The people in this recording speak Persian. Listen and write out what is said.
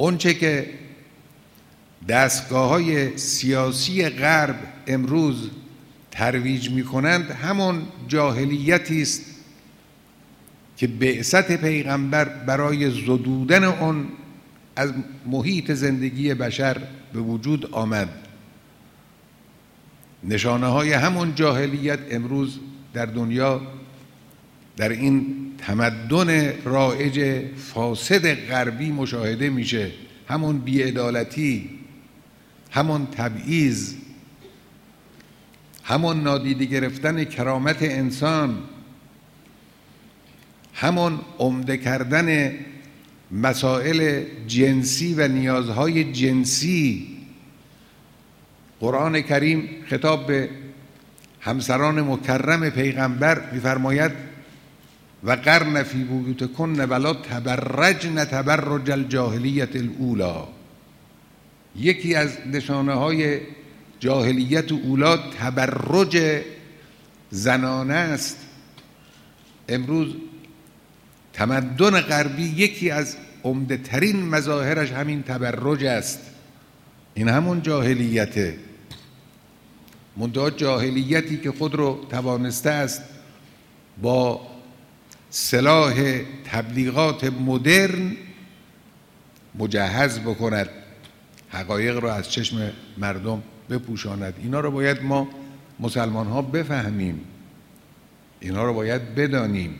اونچه که دستگاه های سیاسی غرب امروز ترویج می کنند همون جاهلیتی است که بعثت پیغمبر برای زدودن اون از محیط زندگی بشر به وجود آمد. نشانه های همون جاهلیت امروز در دنیا در این تمدن رائج فاسد غربی مشاهده میشه. همون بیعدالتی همون تبعیض همون نادیده گرفتن کرامت انسان همون عمده کردن مسائل جنسی و نیازهای جنسی. قرآن کریم خطاب به همسران مکرم پیغمبر میفرماید و قرن فی کن ولا تبرجن تبرج الجاهلیت الاولا یکی از نشانه های جاهلیت اولا تبرج زنانه است. امروز تمدن غربی یکی از عمده ترین مظاهرش همین تبرج است. این همون جاهلیته. منتها جاهلیتی که خود رو توانسته است با سلاح تبلیغات مدرن مجهز بکند. حقایق رو از چشم مردم بپوشاند. اینا رو باید ما مسلمان ها بفهمیم. اینا رو باید بدانیم.